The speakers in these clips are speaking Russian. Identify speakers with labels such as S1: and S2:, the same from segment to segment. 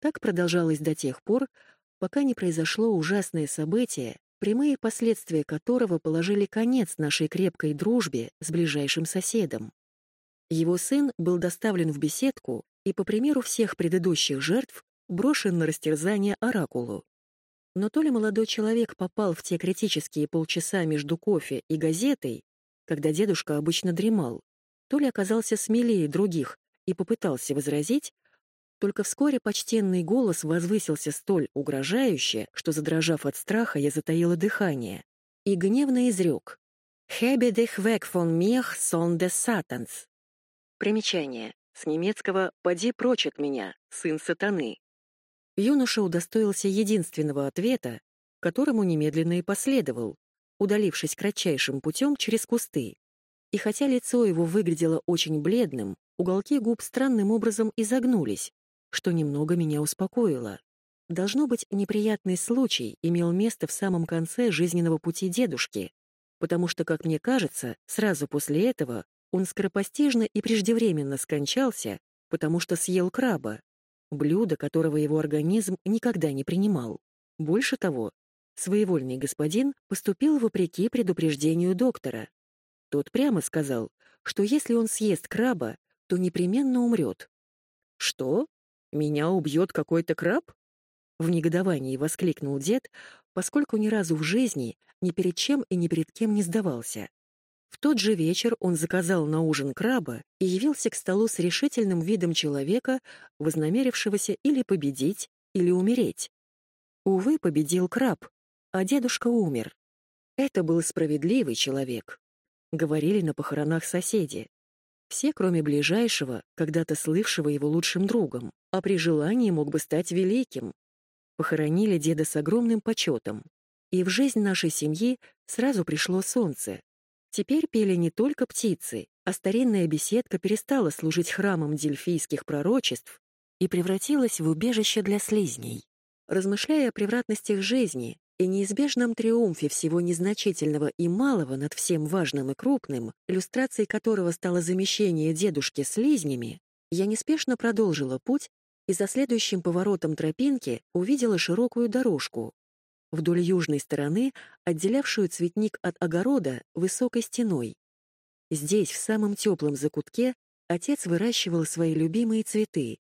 S1: Так продолжалось до тех пор, пока не произошло ужасное событие, прямые последствия которого положили конец нашей крепкой дружбе с ближайшим соседом. Его сын был доставлен в беседку и, по примеру всех предыдущих жертв, брошен на растерзание оракулу. Но то ли молодой человек попал в те критические полчаса между кофе и газетой, когда дедушка обычно дремал, то ли оказался смелее других и попытался возразить, только вскоре почтенный голос возвысился столь угрожающе, что, задрожав от страха, я затаила дыхание, и гневно изрек «Хебе дих век фон мех сон де сатанс». Примечание. С немецкого «поди прочь от меня, сын сатаны». Юноша удостоился единственного ответа, которому немедленно и последовал, удалившись кратчайшим путем через кусты. И хотя лицо его выглядело очень бледным, уголки губ странным образом изогнулись, что немного меня успокоило. Должно быть, неприятный случай имел место в самом конце жизненного пути дедушки, потому что, как мне кажется, сразу после этого он скоропостижно и преждевременно скончался, потому что съел краба, блюдо, которого его организм никогда не принимал. Больше того, своевольный господин поступил вопреки предупреждению доктора. Тот прямо сказал, что если он съест краба, то непременно умрет. «Что? Меня убьет какой-то краб?» В негодовании воскликнул дед, поскольку ни разу в жизни ни перед чем и ни перед кем не сдавался. В тот же вечер он заказал на ужин краба и явился к столу с решительным видом человека, вознамерившегося или победить, или умереть. Увы, победил краб, а дедушка умер. Это был справедливый человек. Говорили на похоронах соседи. Все, кроме ближайшего, когда-то слывшего его лучшим другом, а при желании мог бы стать великим. Похоронили деда с огромным почетом. И в жизнь нашей семьи сразу пришло солнце, Теперь пели не только птицы, а старинная беседка перестала служить храмом дельфийских пророчеств и превратилась в убежище для слизней. Размышляя о превратностях жизни и неизбежном триумфе всего незначительного и малого над всем важным и крупным, иллюстрацией которого стало замещение дедушки слизнями, я неспешно продолжила путь и за следующим поворотом тропинки увидела широкую дорожку, вдоль южной стороны, отделявшую цветник от огорода высокой стеной. Здесь, в самом теплом закутке, отец выращивал свои любимые цветы.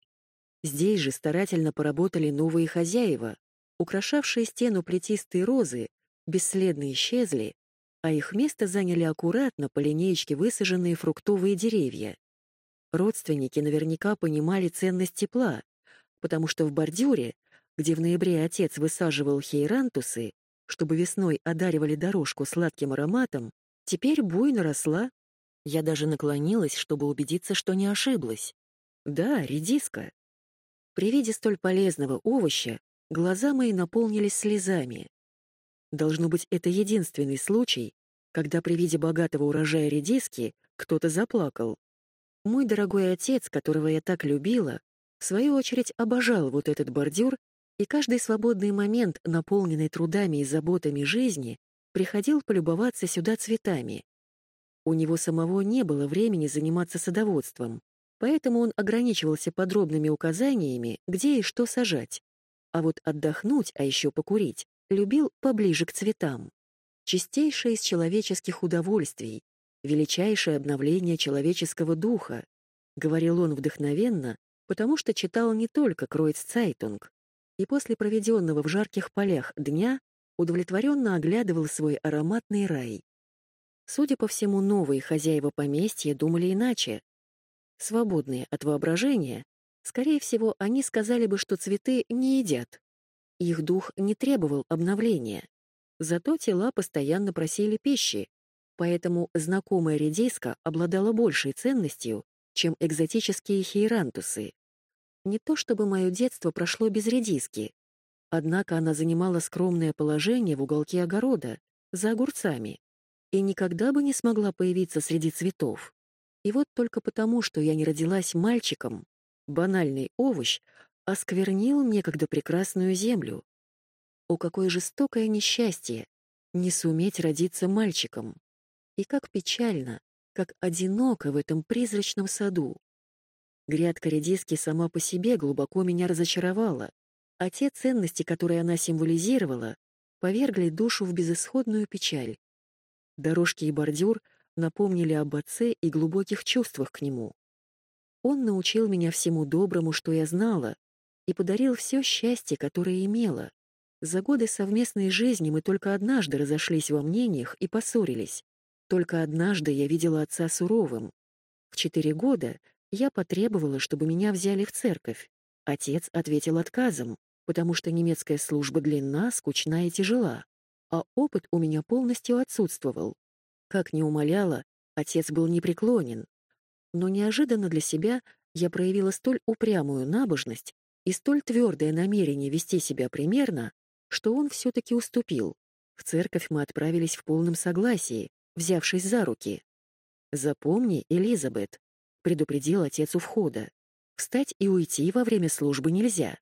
S1: Здесь же старательно поработали новые хозяева, украшавшие стену плетистые розы, бесследно исчезли, а их место заняли аккуратно по линеечке высаженные фруктовые деревья. Родственники наверняка понимали ценность тепла, потому что в бордюре где в ноябре отец высаживал хейрантусы, чтобы весной одаривали дорожку сладким ароматом, теперь буйно росла. Я даже наклонилась, чтобы убедиться, что не ошиблась. Да, редиска. При виде столь полезного овоща глаза мои наполнились слезами. Должно быть, это единственный случай, когда при виде богатого урожая редиски кто-то заплакал. Мой дорогой отец, которого я так любила, в свою очередь обожал вот этот бордюр и каждый свободный момент, наполненный трудами и заботами жизни, приходил полюбоваться сюда цветами. У него самого не было времени заниматься садоводством, поэтому он ограничивался подробными указаниями, где и что сажать. А вот отдохнуть, а еще покурить, любил поближе к цветам. Чистейшее из человеческих удовольствий, величайшее обновление человеческого духа, говорил он вдохновенно, потому что читал не только Кройццайтунг, и после проведенного в жарких полях дня удовлетворенно оглядывал свой ароматный рай. Судя по всему, новые хозяева поместья думали иначе. Свободные от воображения, скорее всего, они сказали бы, что цветы не едят. Их дух не требовал обновления. Зато тела постоянно просили пищи, поэтому знакомая редиска обладала большей ценностью, чем экзотические хейрантусы. Не то чтобы мое детство прошло без редиски, однако она занимала скромное положение в уголке огорода, за огурцами, и никогда бы не смогла появиться среди цветов. И вот только потому, что я не родилась мальчиком, банальный овощ осквернил некогда прекрасную землю. О, какое жестокое несчастье не суметь родиться мальчиком! И как печально, как одиноко в этом призрачном саду. Грядка редиски сама по себе глубоко меня разочаровала, а те ценности, которые она символизировала, повергли душу в безысходную печаль. Дорожки и бордюр напомнили об отце и глубоких чувствах к нему. Он научил меня всему доброму, что я знала, и подарил все счастье, которое имела. За годы совместной жизни мы только однажды разошлись во мнениях и поссорились. Только однажды я видела отца суровым. В четыре года я потребовала, чтобы меня взяли в церковь. Отец ответил отказом, потому что немецкая служба длинна, скучна и тяжела, а опыт у меня полностью отсутствовал. Как ни умоляла, отец был непреклонен. Но неожиданно для себя я проявила столь упрямую набожность и столь твердое намерение вести себя примерно, что он все-таки уступил. В церковь мы отправились в полном согласии, взявшись за руки. «Запомни, Элизабет», — предупредил отец у входа, «встать и уйти во время службы нельзя.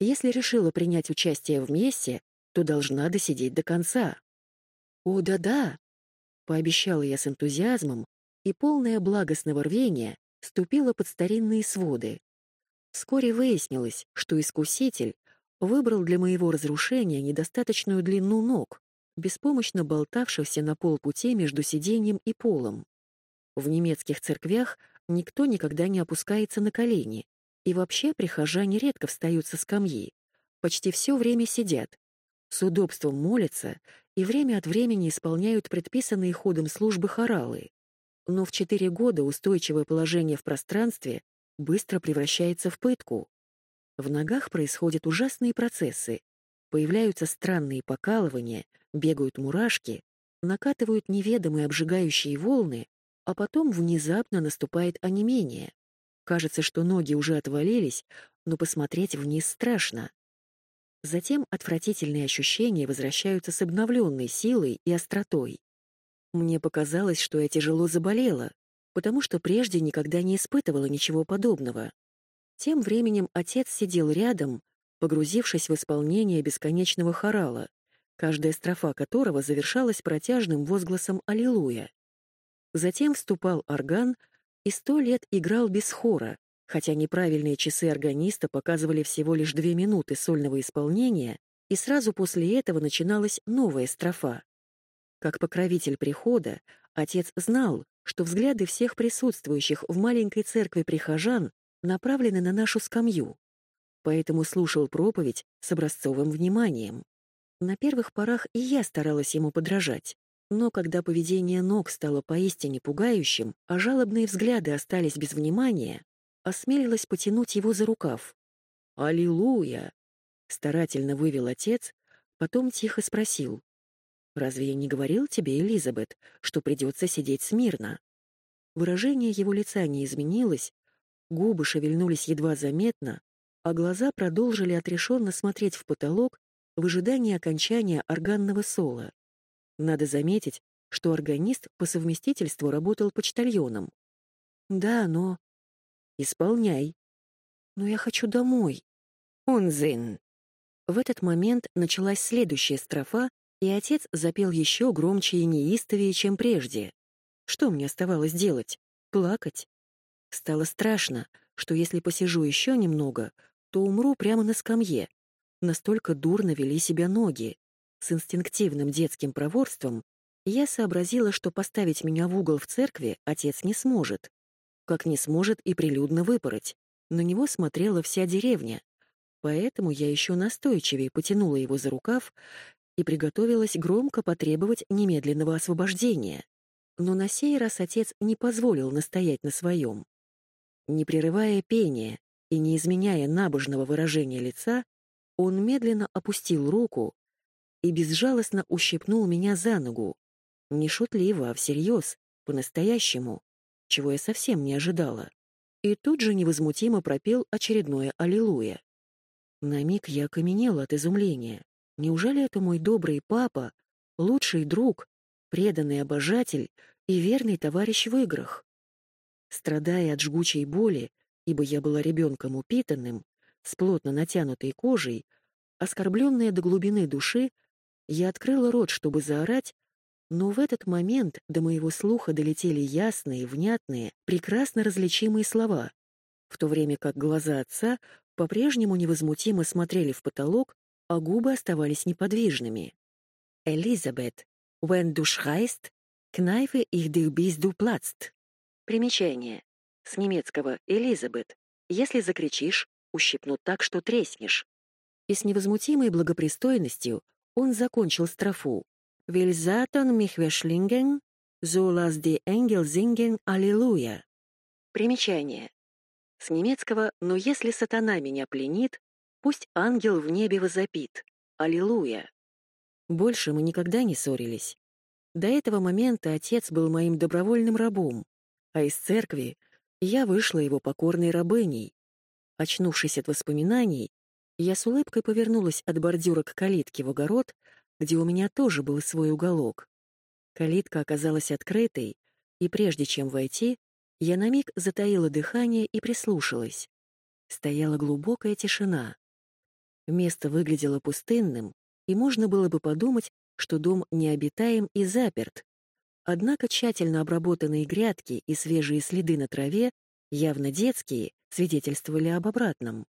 S1: Если решила принять участие вместе, то должна досидеть до конца». «О, да-да», Пообещала я с энтузиазмом, и полное благостного рвения ступила под старинные своды. Вскоре выяснилось, что искуситель выбрал для моего разрушения недостаточную длину ног, беспомощно болтавшихся на полпути между сиденьем и полом. В немецких церквях никто никогда не опускается на колени, и вообще прихожане редко встают со скамьи, почти все время сидят, с удобством молятся и время от времени исполняют предписанные ходом службы хоралы. Но в четыре года устойчивое положение в пространстве быстро превращается в пытку. В ногах происходят ужасные процессы. Появляются странные покалывания, бегают мурашки, накатывают неведомые обжигающие волны, а потом внезапно наступает онемение. Кажется, что ноги уже отвалились, но посмотреть вниз страшно. Затем отвратительные ощущения возвращаются с обновленной силой и остротой. Мне показалось, что я тяжело заболела, потому что прежде никогда не испытывала ничего подобного. Тем временем отец сидел рядом, погрузившись в исполнение бесконечного хорала, каждая строфа которого завершалась протяжным возгласом «Аллилуйя». Затем вступал орган и сто лет играл без хора, Хотя неправильные часы органиста показывали всего лишь две минуты сольного исполнения, и сразу после этого начиналась новая строфа. Как покровитель прихода, отец знал, что взгляды всех присутствующих в маленькой церкви прихожан направлены на нашу скамью, поэтому слушал проповедь с образцовым вниманием. На первых порах и я старалась ему подражать, но когда поведение ног стало поистине пугающим, а жалобные взгляды остались без внимания, осмелилась потянуть его за рукав. «Аллилуйя!» — старательно вывел отец, потом тихо спросил. «Разве я не говорил тебе, Элизабет, что придется сидеть смирно?» Выражение его лица не изменилось, губы шевельнулись едва заметно, а глаза продолжили отрешенно смотреть в потолок в ожидании окончания органного соло. Надо заметить, что органист по совместительству работал почтальоном. «Да, но...» Исполняй. Но я хочу домой. Унзин. В этот момент началась следующая строфа, и отец запел еще громче и неистовее, чем прежде. Что мне оставалось делать? Плакать? Стало страшно, что если посижу еще немного, то умру прямо на скамье. Настолько дурно вели себя ноги. С инстинктивным детским проворством я сообразила, что поставить меня в угол в церкви отец не сможет как не сможет и прилюдно выпороть. На него смотрела вся деревня. Поэтому я еще настойчивее потянула его за рукав и приготовилась громко потребовать немедленного освобождения. Но на сей раз отец не позволил настоять на своем. Не прерывая пения и не изменяя набожного выражения лица, он медленно опустил руку и безжалостно ущипнул меня за ногу. Не шутливо, а всерьез, по-настоящему чего я совсем не ожидала, и тут же невозмутимо пропел очередное «Аллилуйя». На миг я окаменела от изумления. Неужели это мой добрый папа, лучший друг, преданный обожатель и верный товарищ в играх? Страдая от жгучей боли, ибо я была ребенком упитанным, с плотно натянутой кожей, оскорбленная до глубины души, я открыла рот, чтобы заорать, но в этот момент до моего слуха долетели ясные, внятные, прекрасно различимые слова. В то время как глаза отца по-прежнему невозмутимо смотрели в потолок, а губы оставались неподвижными. «Элизабет, wenn du schreist, kneife ich dich bis du platzt». Примечание. С немецкого «Элизабет». Если закричишь, ущипнут так, что треснешь. И с невозмутимой благопристойностью он закончил строфу. «Will Satan mich verschlingen, so lass die Engel singen Аллилуйя». Примечание. С немецкого «Но если сатана меня пленит, пусть ангел в небе возопит. Аллилуйя». Больше мы никогда не ссорились. До этого момента отец был моим добровольным рабом, а из церкви я вышла его покорной рабыней. Очнувшись от воспоминаний, я с улыбкой повернулась от бордюра к калитке в огород, где у меня тоже был свой уголок. Калитка оказалась открытой, и прежде чем войти, я на миг затаила дыхание и прислушалась. Стояла глубокая тишина. Место выглядело пустынным, и можно было бы подумать, что дом необитаем и заперт. Однако тщательно обработанные грядки и свежие следы на траве, явно детские, свидетельствовали об обратном.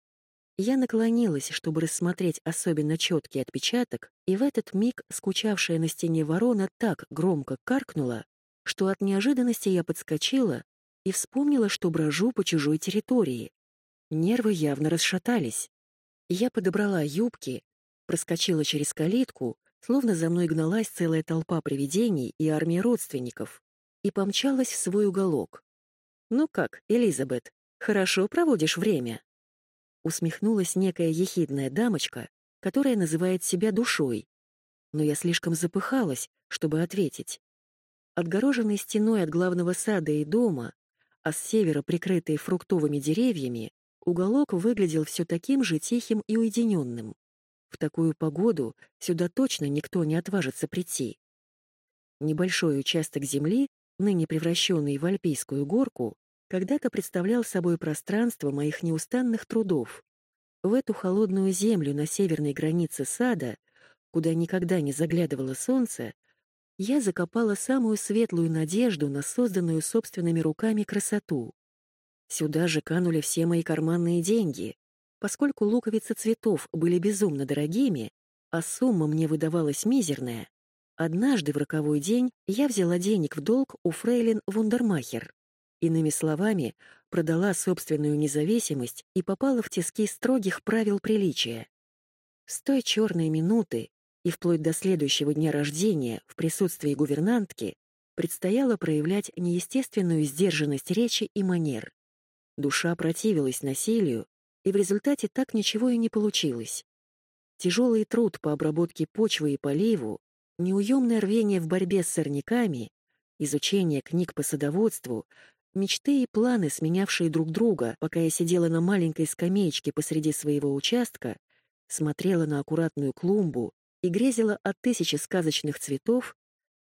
S1: Я наклонилась, чтобы рассмотреть особенно четкий отпечаток, и в этот миг скучавшая на стене ворона так громко каркнула, что от неожиданности я подскочила и вспомнила, что брожу по чужой территории. Нервы явно расшатались. Я подобрала юбки, проскочила через калитку, словно за мной гналась целая толпа привидений и армия родственников, и помчалась в свой уголок. «Ну как, Элизабет, хорошо проводишь время?» Усмехнулась некая ехидная дамочка, которая называет себя душой. Но я слишком запыхалась, чтобы ответить. Отгороженный стеной от главного сада и дома, а с севера прикрытый фруктовыми деревьями, уголок выглядел все таким же тихим и уединенным. В такую погоду сюда точно никто не отважится прийти. Небольшой участок земли, ныне превращенный в Альпийскую горку, когда-то представлял собой пространство моих неустанных трудов. В эту холодную землю на северной границе сада, куда никогда не заглядывало солнце, я закопала самую светлую надежду на созданную собственными руками красоту. Сюда же канули все мои карманные деньги, поскольку луковицы цветов были безумно дорогими, а сумма мне выдавалась мизерная. Однажды в роковой день я взяла денег в долг у фрейлин Вундермахер. Иными словами, продала собственную независимость и попала в тиски строгих правил приличия. С той черной минуты и вплоть до следующего дня рождения в присутствии гувернантки предстояло проявлять неестественную сдержанность речи и манер. Душа противилась насилию, и в результате так ничего и не получилось. Тяжелый труд по обработке почвы и поливу, неуемное рвение в борьбе с сорняками, изучение книг по садоводству Мечты и планы, сменявшие друг друга, пока я сидела на маленькой скамеечке посреди своего участка, смотрела на аккуратную клумбу и грезила о тысяче сказочных цветов,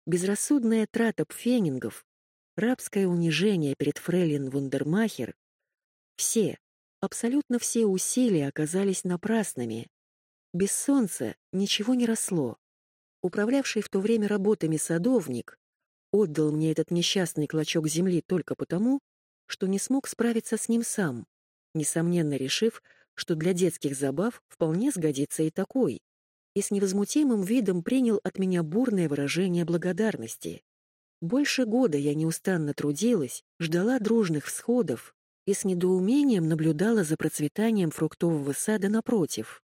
S1: безрассудная трата пфенингов, рабское унижение перед фрейлин Вундермахер, все, абсолютно все усилия оказались напрасными. Без солнца ничего не росло. Управлявший в то время работами садовник отдал мне этот несчастный клочок земли только потому, что не смог справиться с ним сам, несомненно решив, что для детских забав вполне сгодится и такой, и с невозмутимым видом принял от меня бурное выражение благодарности. Больше года я неустанно трудилась, ждала дружных всходов и с недоумением наблюдала за процветанием фруктового сада напротив.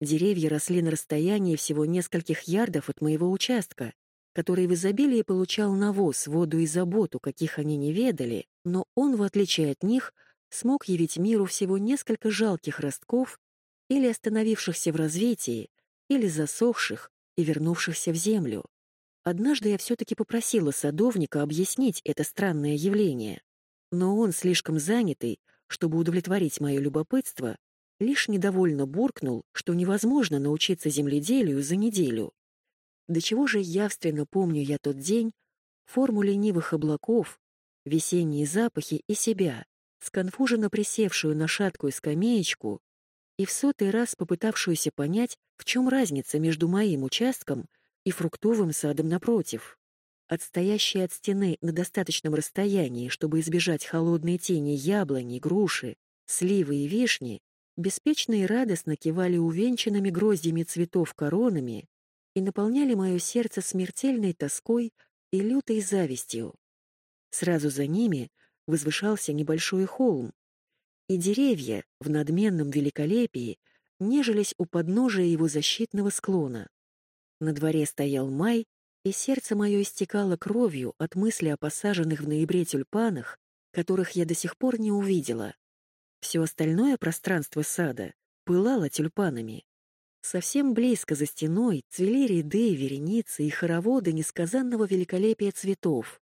S1: Деревья росли на расстоянии всего нескольких ярдов от моего участка, который в изобилии получал навоз, воду и заботу, каких они не ведали, но он, в отличие от них, смог явить миру всего несколько жалких ростков или остановившихся в развитии, или засохших и вернувшихся в землю. Однажды я все-таки попросила садовника объяснить это странное явление, но он, слишком занятый, чтобы удовлетворить мое любопытство, лишь недовольно буркнул, что невозможно научиться земледелию за неделю. До чего же явственно помню я тот день, форму ленивых облаков, весенние запахи и себя, сконфуженно присевшую на шаткую скамеечку и в сотый раз попытавшуюся понять, в чем разница между моим участком и фруктовым садом напротив. Отстоящие от стены на достаточном расстоянии, чтобы избежать холодной тени яблони, груши, сливы и вишни беспечно и радостно кивали увенчанными гроздьями цветов коронами и наполняли мое сердце смертельной тоской и лютой завистью. Сразу за ними возвышался небольшой холм, и деревья в надменном великолепии нежились у подножия его защитного склона. На дворе стоял май, и сердце мое истекало кровью от мысли о посаженных в ноябре тюльпанах, которых я до сих пор не увидела. Все остальное пространство сада пылало тюльпанами. Совсем близко за стеной цвели ряды, вереницы и хороводы несказанного великолепия цветов,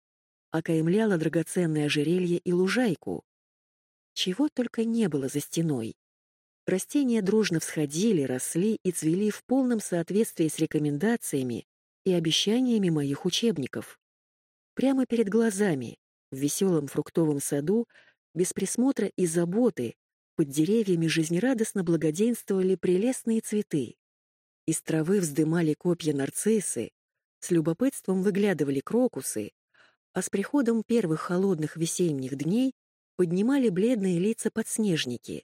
S1: окаймляло драгоценное ожерелье и лужайку. Чего только не было за стеной. Растения дружно всходили, росли и цвели в полном соответствии с рекомендациями и обещаниями моих учебников. Прямо перед глазами, в веселом фруктовом саду, без присмотра и заботы, под деревьями жизнерадостно благоденствовали прелестные цветы. Из травы вздымали копья нарциссы, с любопытством выглядывали крокусы, а с приходом первых холодных весенних дней поднимали бледные лица подснежники.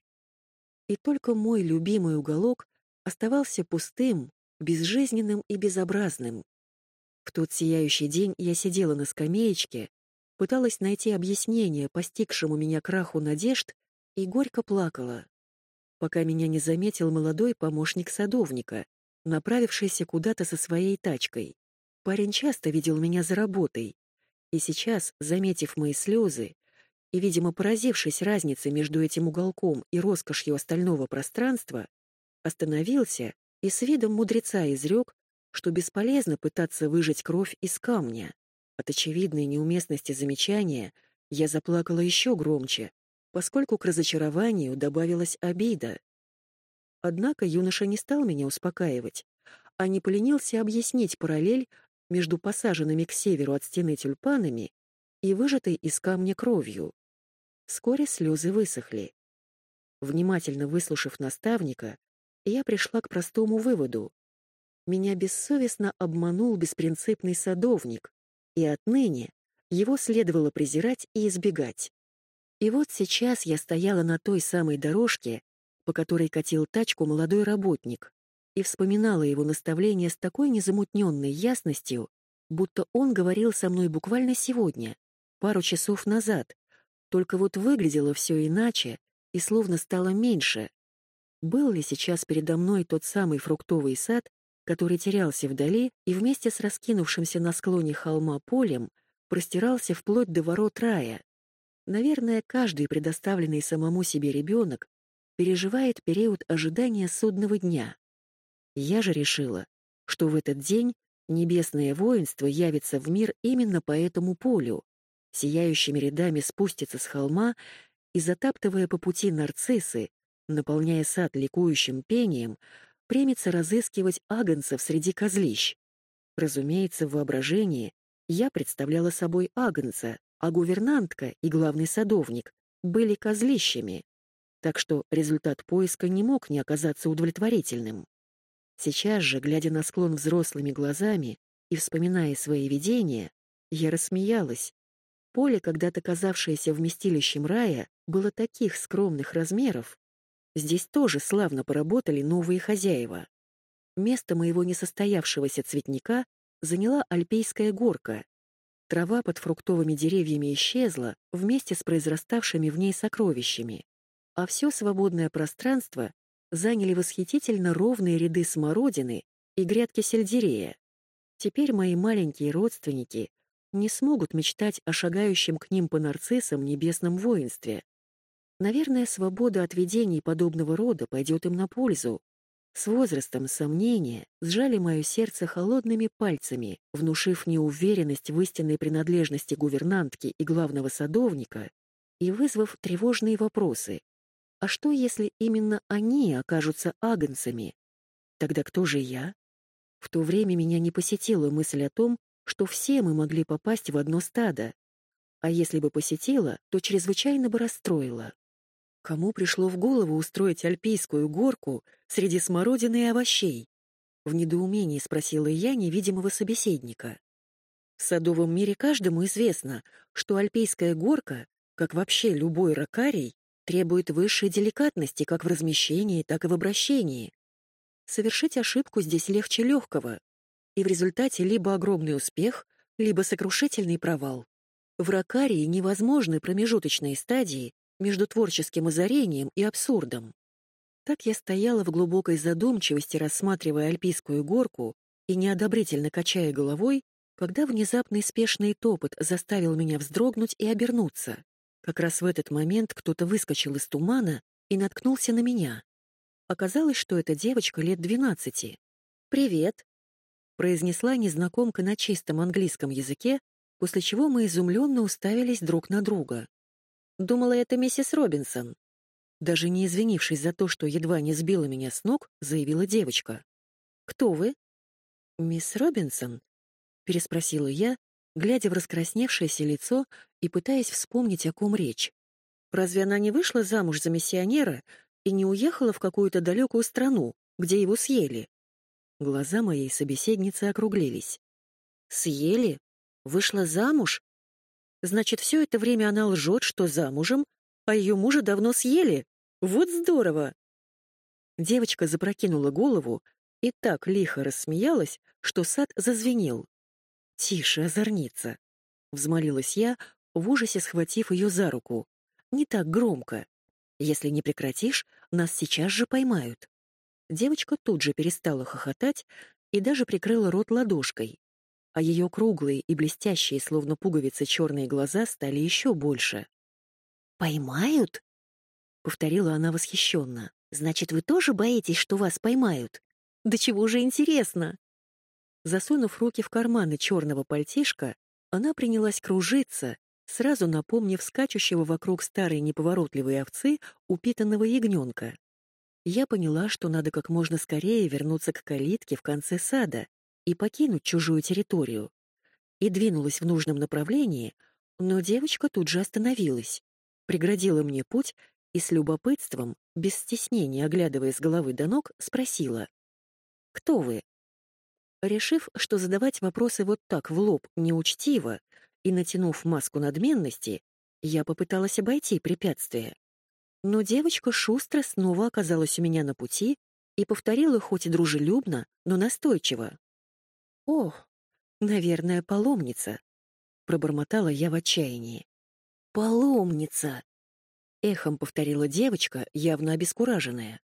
S1: И только мой любимый уголок оставался пустым, безжизненным и безобразным. В тот сияющий день я сидела на скамеечке, пыталась найти объяснение постигшему меня краху надежд и горько плакала, пока меня не заметил молодой помощник садовника, направившийся куда-то со своей тачкой. Парень часто видел меня за работой, и сейчас, заметив мои слезы и, видимо, поразившись разницей между этим уголком и роскошью остального пространства, остановился и с видом мудреца изрек, что бесполезно пытаться выжать кровь из камня. От очевидной неуместности замечания я заплакала еще громче, поскольку к разочарованию добавилась обида. Однако юноша не стал меня успокаивать, а не поленился объяснить параллель между посаженными к северу от стены тюльпанами и выжатой из камня кровью. Вскоре слезы высохли. Внимательно выслушав наставника, я пришла к простому выводу. Меня бессовестно обманул беспринципный садовник, и отныне его следовало презирать и избегать. И вот сейчас я стояла на той самой дорожке, по которой катил тачку молодой работник, и вспоминала его наставление с такой незамутненной ясностью, будто он говорил со мной буквально сегодня, пару часов назад, только вот выглядело все иначе и словно стало меньше. Был ли сейчас передо мной тот самый фруктовый сад, который терялся вдали и вместе с раскинувшимся на склоне холма полем простирался вплоть до ворот рая. Наверное, каждый предоставленный самому себе ребенок переживает период ожидания судного дня. Я же решила, что в этот день небесное воинство явится в мир именно по этому полю, сияющими рядами спустится с холма и, затаптывая по пути нарциссы, наполняя сад ликующим пением, примется разыскивать агнцев среди козлищ. Разумеется, в воображении я представляла собой агнца, а гувернантка и главный садовник были козлищами, так что результат поиска не мог не оказаться удовлетворительным. Сейчас же, глядя на склон взрослыми глазами и вспоминая свои видения, я рассмеялась. Поле, когда-то казавшееся вместилищем рая, было таких скромных размеров, Здесь тоже славно поработали новые хозяева. Место моего несостоявшегося цветника заняла альпейская горка. Трава под фруктовыми деревьями исчезла вместе с произраставшими в ней сокровищами, а все свободное пространство заняли восхитительно ровные ряды смородины и грядки сельдерея. Теперь мои маленькие родственники не смогут мечтать о шагающем к ним по нарциссам небесном воинстве. Наверное, свобода от видений подобного рода пойдет им на пользу. С возрастом сомнения сжали мое сердце холодными пальцами, внушив неуверенность в истинной принадлежности гувернантки и главного садовника и вызвав тревожные вопросы. А что, если именно они окажутся агнцами? Тогда кто же я? В то время меня не посетила мысль о том, что все мы могли попасть в одно стадо. А если бы посетила, то чрезвычайно бы расстроила. Кому пришло в голову устроить альпийскую горку среди смородины и овощей? В недоумении спросила я невидимого собеседника. В садовом мире каждому известно, что альпийская горка, как вообще любой ракарий, требует высшей деликатности как в размещении, так и в обращении. Совершить ошибку здесь легче легкого, и в результате либо огромный успех, либо сокрушительный провал. В ракарии невозможны промежуточные стадии между творческим озарением и абсурдом. Так я стояла в глубокой задумчивости, рассматривая альпийскую горку и неодобрительно качая головой, когда внезапный спешный топот заставил меня вздрогнуть и обернуться. Как раз в этот момент кто-то выскочил из тумана и наткнулся на меня. Оказалось, что это девочка лет двенадцати. «Привет», — произнесла незнакомка на чистом английском языке, после чего мы изумленно уставились друг на друга. Думала, это миссис Робинсон. Даже не извинившись за то, что едва не сбила меня с ног, заявила девочка. «Кто вы?» «Мисс Робинсон?» переспросила я, глядя в раскрасневшееся лицо и пытаясь вспомнить, о ком речь. Разве она не вышла замуж за миссионера и не уехала в какую-то далекую страну, где его съели? Глаза моей собеседницы округлились. Съели? Вышла замуж? Значит, все это время она лжет, что замужем, а ее мужа давно съели. Вот здорово! Девочка запрокинула голову и так лихо рассмеялась, что сад зазвенел. «Тише, озорница!» — взмолилась я, в ужасе схватив ее за руку. «Не так громко. Если не прекратишь, нас сейчас же поймают». Девочка тут же перестала хохотать и даже прикрыла рот ладошкой, а ее круглые и блестящие, словно пуговицы, черные глаза стали еще больше. «Поймают?» — повторила она восхищенно. «Значит, вы тоже боитесь, что вас поймают? Да чего же интересно!» Засунув руки в карманы черного пальтишка, она принялась кружиться, сразу напомнив скачущего вокруг старой неповоротливой овцы упитанного ягненка. Я поняла, что надо как можно скорее вернуться к калитке в конце сада и покинуть чужую территорию. И двинулась в нужном направлении, но девочка тут же остановилась, преградила мне путь и с любопытством, без стеснения оглядывая с головы до ног, спросила. «Кто вы?» Решив, что задавать вопросы вот так в лоб неучтиво, и натянув маску надменности, я попыталась обойти препятствие. Но девочка шустро снова оказалась у меня на пути и повторила хоть и дружелюбно, но настойчиво. «Ох, наверное, паломница», — пробормотала я в отчаянии. «Паломница!» — эхом повторила девочка, явно обескураженная.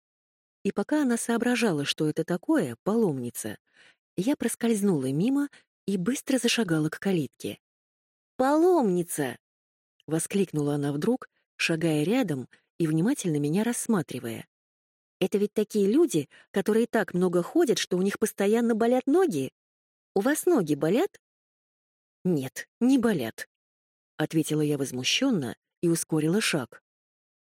S1: И пока она соображала, что это такое, паломница, я проскользнула мимо и быстро зашагала к калитке. «Паломница!» — воскликнула она вдруг, шагая рядом и внимательно меня рассматривая. «Это ведь такие люди, которые так много ходят, что у них постоянно болят ноги. У вас ноги болят?» «Нет, не болят», — ответила я возмущенно и ускорила шаг.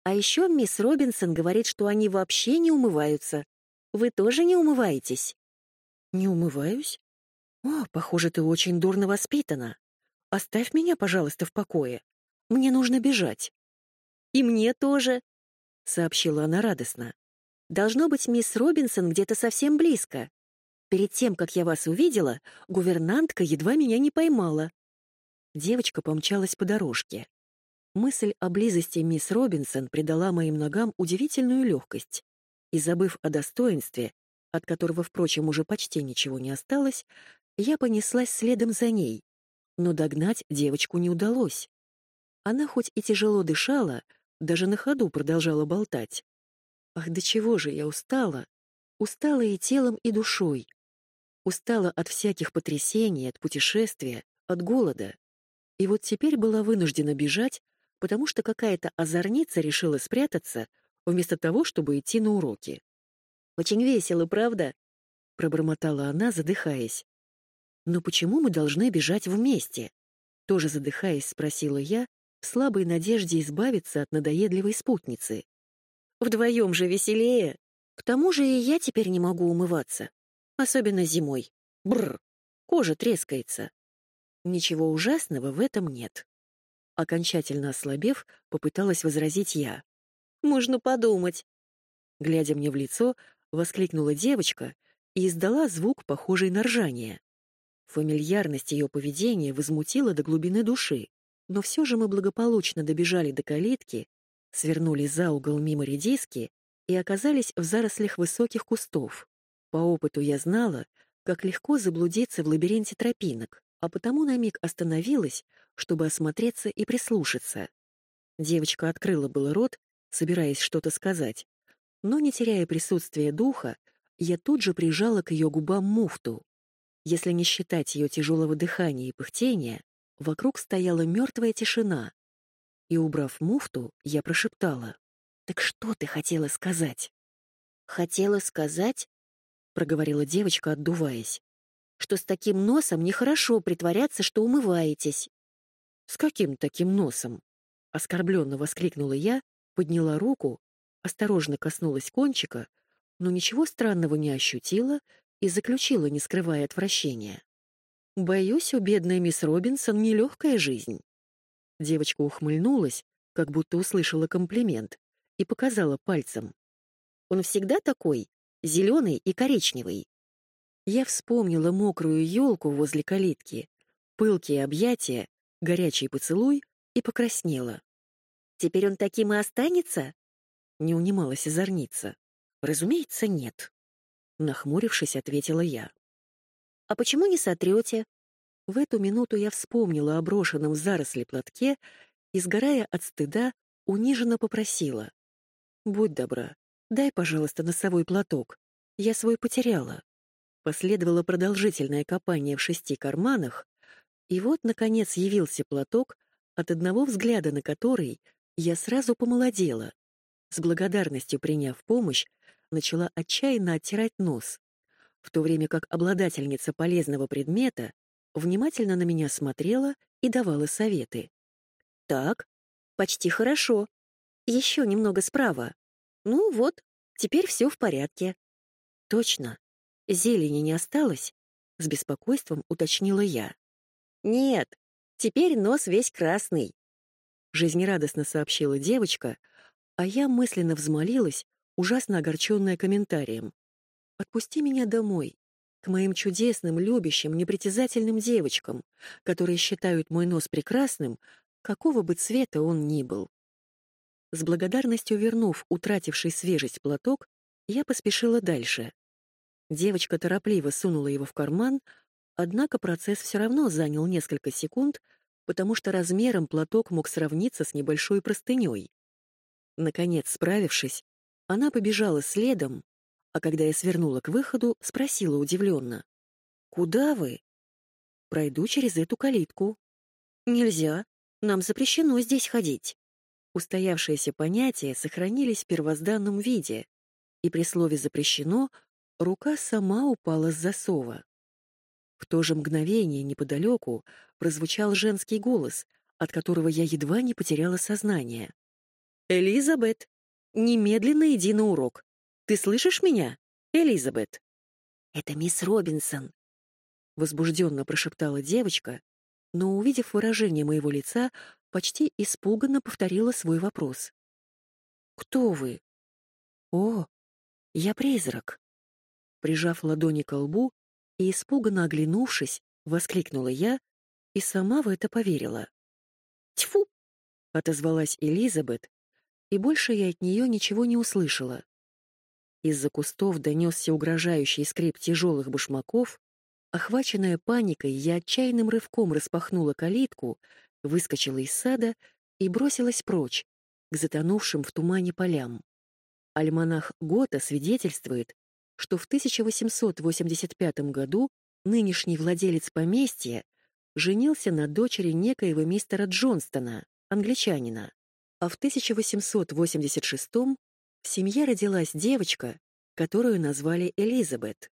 S1: «А еще мисс Робинсон говорит, что они вообще не умываются. Вы тоже не умываетесь?» Не умываюсь? О, похоже, ты очень дурно воспитана. Оставь меня, пожалуйста, в покое. Мне нужно бежать. И мне тоже, сообщила она радостно. Должно быть, мисс Робинсон где-то совсем близко. Перед тем, как я вас увидела, гувернантка едва меня не поймала. Девочка помчалась по дорожке. Мысль о близости мисс Робинсон придала моим ногам удивительную легкость. И забыв о достоинстве, от которого, впрочем, уже почти ничего не осталось, я понеслась следом за ней. Но догнать девочку не удалось. Она хоть и тяжело дышала, даже на ходу продолжала болтать. Ах, до чего же я устала! Устала и телом, и душой. Устала от всяких потрясений, от путешествия, от голода. И вот теперь была вынуждена бежать, потому что какая-то озорница решила спрятаться, вместо того, чтобы идти на уроки. Очень весело, правда?» — пробормотала она, задыхаясь. «Но почему мы должны бежать вместе?» Тоже задыхаясь, спросила я, в слабой надежде избавиться от надоедливой спутницы. «Вдвоем же веселее. К тому же и я теперь не могу умываться. Особенно зимой. Бррр, кожа трескается. Ничего ужасного в этом нет». Окончательно ослабев, попыталась возразить я. «Можно подумать». Глядя мне в лицо, — воскликнула девочка и издала звук, похожий на ржание. Фамильярность ее поведения возмутила до глубины души, но все же мы благополучно добежали до калитки, свернули за угол мимо редиски и оказались в зарослях высоких кустов. По опыту я знала, как легко заблудиться в лабиринте тропинок, а потому на миг остановилась, чтобы осмотреться и прислушаться. Девочка открыла было рот, собираясь что-то сказать, но, не теряя присутствия духа, я тут же прижала к ее губам муфту. Если не считать ее тяжелого дыхания и пыхтения, вокруг стояла мертвая тишина. И, убрав муфту, я прошептала. «Так что ты хотела сказать?»
S2: «Хотела сказать?» — проговорила девочка, отдуваясь. «Что с таким носом нехорошо притворяться, что умываетесь».
S1: «С каким таким носом?» — оскорбленно воскликнула я, подняла руку, осторожно коснулась кончика, но ничего странного не ощутила и заключила, не скрывая отвращения. «Боюсь, у бедной мисс Робинсон нелегкая жизнь». Девочка ухмыльнулась, как будто услышала комплимент, и показала пальцем.
S2: «Он всегда такой, зеленый и коричневый».
S1: Я вспомнила мокрую елку возле калитки, пылкие объятия, горячий поцелуй и покраснела.
S2: «Теперь он таким и останется?»
S1: Не унималась озорница. «Разумеется, нет», — нахмурившись, ответила я.
S2: «А почему не сотрете?»
S1: В эту минуту я вспомнила о брошенном в заросли платке и, сгорая от стыда, униженно попросила. «Будь добра, дай, пожалуйста, носовой платок. Я свой потеряла». Последовало продолжительное копание в шести карманах, и вот, наконец, явился платок, от одного взгляда на который я сразу помолодела. С благодарностью приняв помощь, начала отчаянно оттирать нос, в то время как обладательница полезного предмета внимательно на меня смотрела и давала советы.
S2: «Так, почти хорошо. Еще немного справа. Ну вот, теперь все в порядке».
S1: «Точно. Зелени не осталось?» — с беспокойством уточнила я.
S2: «Нет, теперь нос весь красный», —
S1: жизнерадостно сообщила девочка, а я мысленно взмолилась, ужасно огорченная комментарием. «Отпусти меня домой, к моим чудесным, любящим, непритязательным девочкам, которые считают мой нос прекрасным, какого бы цвета он ни был». С благодарностью вернув утративший свежесть платок, я поспешила дальше. Девочка торопливо сунула его в карман, однако процесс все равно занял несколько секунд, потому что размером платок мог сравниться с небольшой простыней. Наконец, справившись, она побежала следом, а когда я свернула к выходу, спросила удивленно. «Куда вы?» «Пройду через эту калитку».
S2: «Нельзя. Нам запрещено здесь ходить».
S1: Устоявшиеся понятия сохранились в первозданном виде, и при слове «запрещено» рука сама упала с засова. В то же мгновение неподалеку прозвучал женский голос, от которого я едва не потеряла сознание. «Элизабет, немедленно иди на урок. Ты слышишь меня, Элизабет?»
S2: «Это мисс Робинсон», —
S1: возбужденно прошептала девочка, но, увидев выражение моего лица, почти испуганно повторила свой вопрос. «Кто вы?» «О, я призрак!» Прижав ладони к лбу и испуганно оглянувшись, воскликнула я и сама в это поверила.
S2: «Тьфу!»
S1: — отозвалась Элизабет, и больше я от нее ничего не услышала. Из-за кустов донесся угрожающий скрип тяжелых башмаков. Охваченная паникой, я отчаянным рывком распахнула калитку, выскочила из сада и бросилась прочь, к затонувшим в тумане полям. Альманах Гота свидетельствует, что в 1885 году нынешний владелец поместья женился на дочери некоего мистера Джонстона, англичанина а в 1886 в семье родилась девочка, которую назвали Элизабет.